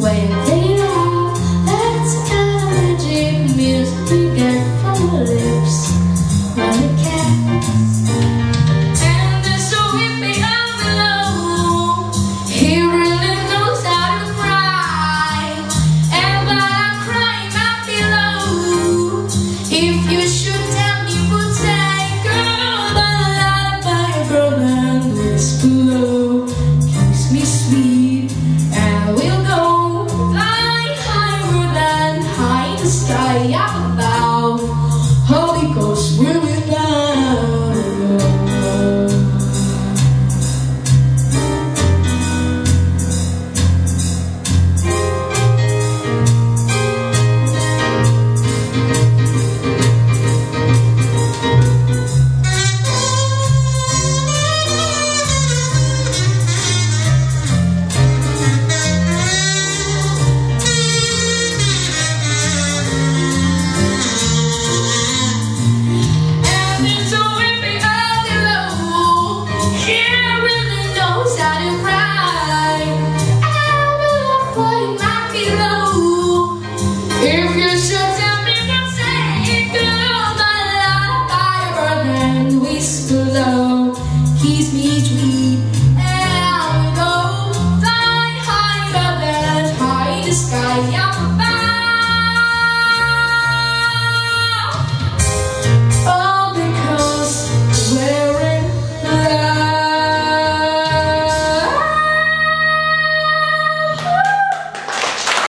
When they know that's the kind of magic music we get from our lips when we kiss. And so we may have. He really knows how to cry. And while I'm crying if you should tell me what's that girl. tease me, tweet